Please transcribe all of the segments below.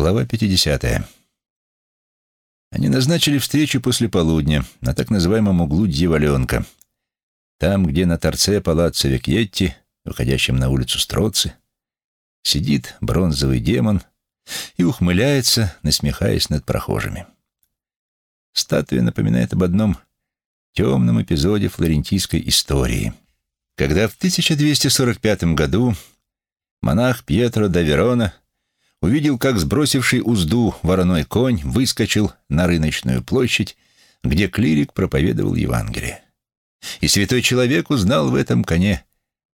Глава 50. Они назначили встречу после полудня на так называемом углу Дьяволенка, там, где на торце палаццо Викьетти, выходящем на улицу Строци, сидит бронзовый демон и ухмыляется, насмехаясь над прохожими. Статуя напоминает об одном темном эпизоде флорентийской истории, когда в 1245 году монах Пьетро да Верона увидел, как сбросивший узду вороной конь выскочил на рыночную площадь, где клирик проповедовал Евангелие. И святой человек узнал в этом коне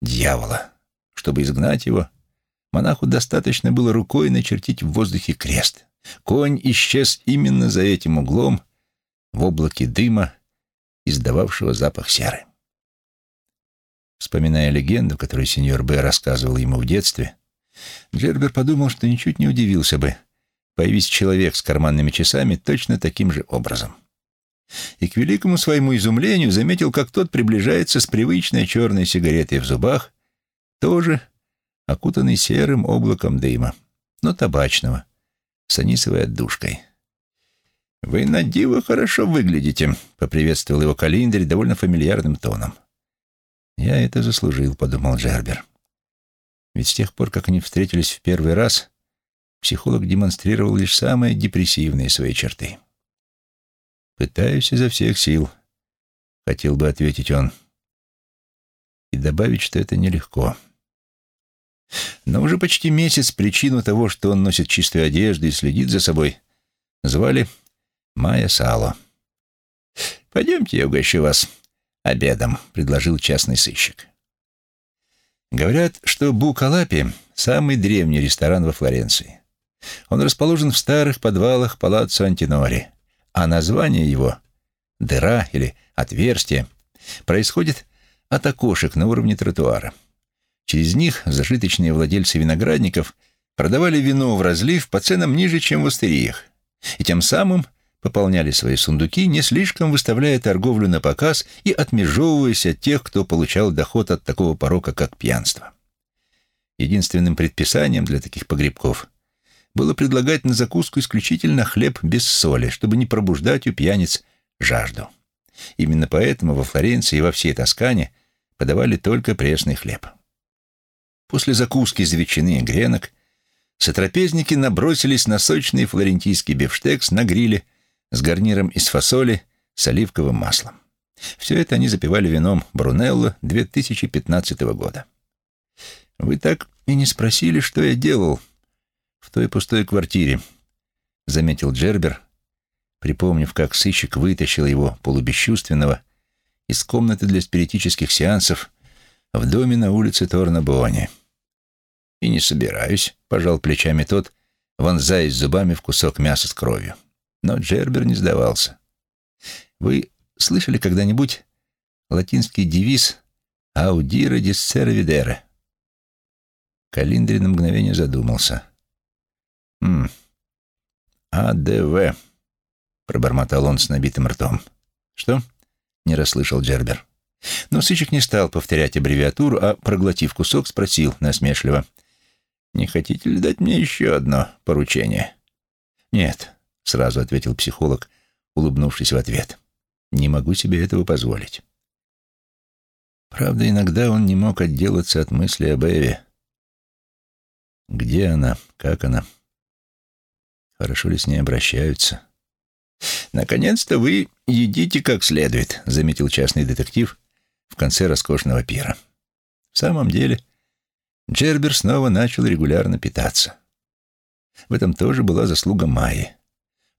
дьявола. Чтобы изгнать его, монаху достаточно было рукой начертить в воздухе крест. Конь исчез именно за этим углом в облаке дыма, издававшего запах серы. Вспоминая легенду, которую сеньор Б. рассказывал ему в детстве, Джербер подумал, что ничуть не удивился бы, появись человек с карманными часами точно таким же образом. И к великому своему изумлению заметил, как тот приближается с привычной черной сигаретой в зубах, тоже окутанный серым облаком дыма, но табачного, с анисовой отдушкой. «Вы на диво хорошо выглядите», — поприветствовал его Калиндрий довольно фамильярным тоном. «Я это заслужил», — подумал Джербер. Ведь с тех пор, как они встретились в первый раз, психолог демонстрировал лишь самые депрессивные свои черты. «Пытаюсь изо всех сил», — хотел бы ответить он, и добавить, что это нелегко. Но уже почти месяц причину того, что он носит чистую одежду и следит за собой, звали Майя Сало. «Пойдемте, я угощу вас обедом», — предложил частный сыщик. Говорят, что Букалапи — самый древний ресторан во Флоренции. Он расположен в старых подвалах палаццо Антинори, а название его — «дыра» или «отверстие» происходит от окошек на уровне тротуара. Через них зажиточные владельцы виноградников продавали вино в разлив по ценам ниже, чем в астериях, и тем самым пополняли свои сундуки, не слишком выставляя торговлю на показ и отмежевываясь от тех, кто получал доход от такого порока, как пьянство. Единственным предписанием для таких погребков было предлагать на закуску исключительно хлеб без соли, чтобы не пробуждать у пьяниц жажду. Именно поэтому во Флоренции и во всей Тоскане подавали только пресный хлеб. После закуски из ветчины и гренок сотрапезники набросились на сочный флорентийский бифштекс на гриле с гарниром из фасоли с оливковым маслом. Все это они запивали вином Брунелло 2015 года. «Вы так и не спросили, что я делал в той пустой квартире», — заметил Джербер, припомнив, как сыщик вытащил его полубесчувственного из комнаты для спиритических сеансов в доме на улице Торна-Буони. «И не собираюсь», — пожал плечами тот, вонзаясь зубами в кусок мяса с кровью. Но Джербер не сдавался. Вы слышали когда-нибудь латинский девиз «Аудира диссера видера»? Калиндри на мгновение задумался. «Хм, АДВ», — пробормотал он с набитым ртом. «Что?» — не расслышал Джербер. Но сыщик не стал повторять аббревиатуру, а, проглотив кусок, спросил насмешливо. «Не хотите ли дать мне еще одно поручение?» «Нет», сразу ответил психолог, улыбнувшись в ответ. Не могу себе этого позволить. Правда, иногда он не мог отделаться от мысли об Эве. Где она? Как она? Хорошо ли с ней обращаются? «Наконец-то вы едите как следует», — заметил частный детектив в конце роскошного пира. В самом деле, Джербер снова начал регулярно питаться. В этом тоже была заслуга Майи.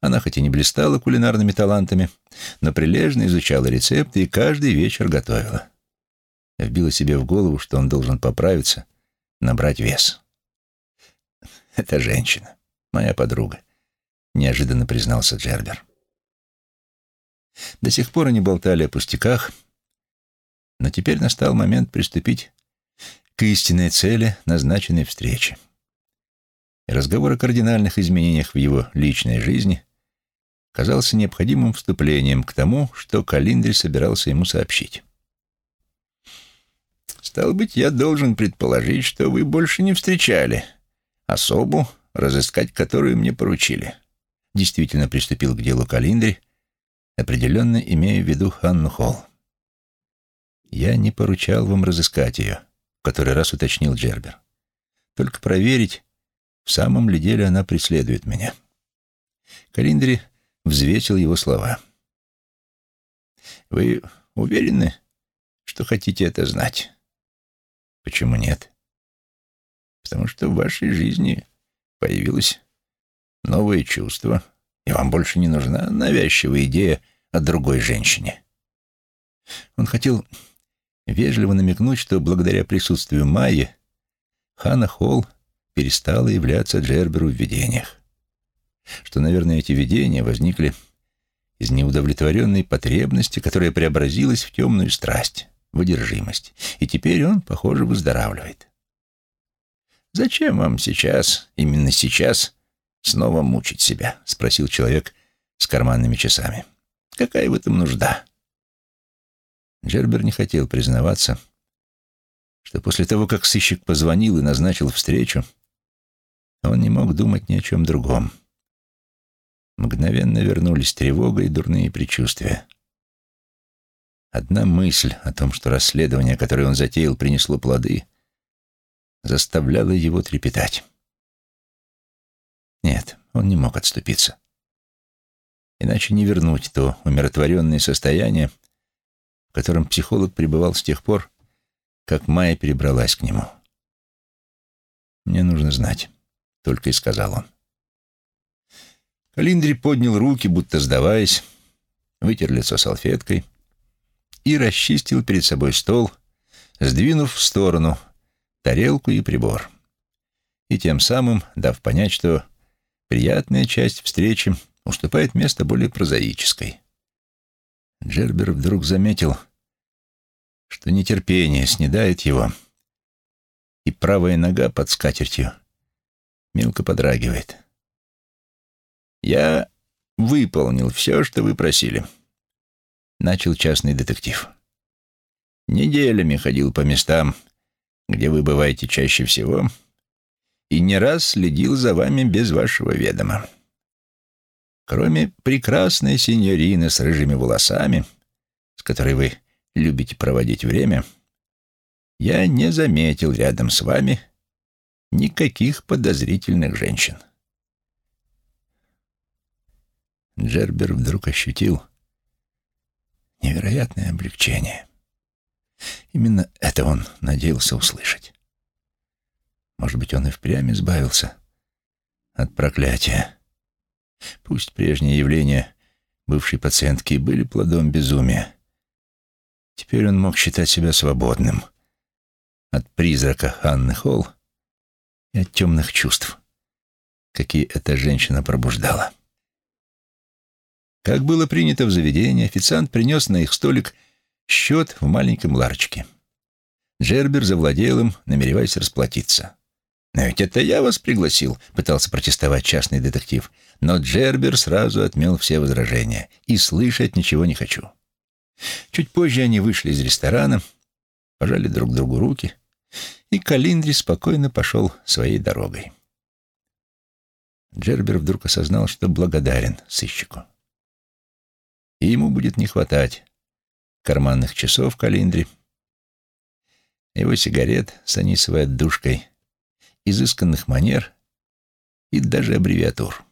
Она хоть и не блистала кулинарными талантами, но прилежно изучала рецепты и каждый вечер готовила. Вбила себе в голову, что он должен поправиться, набрать вес. «Это женщина, моя подруга», — неожиданно признался Джербер. До сих пор они болтали о пустяках, но теперь настал момент приступить к истинной цели назначенной встречи. И разговор о кардинальных изменениях в его личной жизни казался необходимым вступлением к тому, что Калиндри собирался ему сообщить. «Стало быть, я должен предположить, что вы больше не встречали особу, разыскать которую мне поручили. Действительно приступил к делу Калиндри, определенно имея в виду Ханну Холл. «Я не поручал вам разыскать ее», — в который раз уточнил Джербер. «Только проверить, в самом ли деле она преследует меня». Калиндри взвесил его слова. «Вы уверены, что хотите это знать?» «Почему нет?» «Потому что в вашей жизни появилось новое чувство, и вам больше не нужна навязчивая идея о другой женщине». Он хотел вежливо намекнуть, что благодаря присутствию Майи Хана Холл перестала являться Джерберу в видениях. Что, наверное, эти видения возникли из неудовлетворенной потребности, которая преобразилась в темную страсть, в одержимость. И теперь он, похоже, выздоравливает. «Зачем вам сейчас, именно сейчас, снова мучить себя?» — спросил человек с карманными часами. «Какая в этом нужда?» Джербер не хотел признаваться, что после того, как сыщик позвонил и назначил встречу, он не мог думать ни о чем другом. Мгновенно вернулись тревога и дурные предчувствия. Одна мысль о том, что расследование, которое он затеял, принесло плоды, заставляла его трепетать. Нет, он не мог отступиться. Иначе не вернуть то умиротворенное состояние, в котором психолог пребывал с тех пор, как Майя перебралась к нему. «Мне нужно знать», — только и сказал он. Калиндри поднял руки, будто сдаваясь, вытер лицо салфеткой и расчистил перед собой стол, сдвинув в сторону тарелку и прибор. И тем самым дав понять, что приятная часть встречи уступает место более прозаической. Джербер вдруг заметил, что нетерпение снедает его, и правая нога под скатертью мелко подрагивает. «Я выполнил все, что вы просили», — начал частный детектив. «Неделями ходил по местам, где вы бываете чаще всего, и не раз следил за вами без вашего ведома. Кроме прекрасной сеньорины с рыжими волосами, с которой вы любите проводить время, я не заметил рядом с вами никаких подозрительных женщин. Джербер вдруг ощутил невероятное облегчение. Именно это он надеялся услышать. Может быть, он и впрямь избавился от проклятия. Пусть прежние явления бывшей пациентки были плодом безумия. Теперь он мог считать себя свободным от призрака Анны Холл и от темных чувств, какие эта женщина пробуждала. Как было принято в заведении, официант принес на их столик счет в маленьком ларчике. Джербер завладел им, намереваясь расплатиться. «Но ведь это я вас пригласил», — пытался протестовать частный детектив. Но Джербер сразу отмел все возражения. «И слышать ничего не хочу». Чуть позже они вышли из ресторана, пожали друг другу руки, и Калиндри спокойно пошел своей дорогой. Джербер вдруг осознал, что благодарен сыщику. И ему будет не хватать карманных часов Калиндри, его сигарет с анисовой отдушкой — изысканных манер и даже аббревиатур.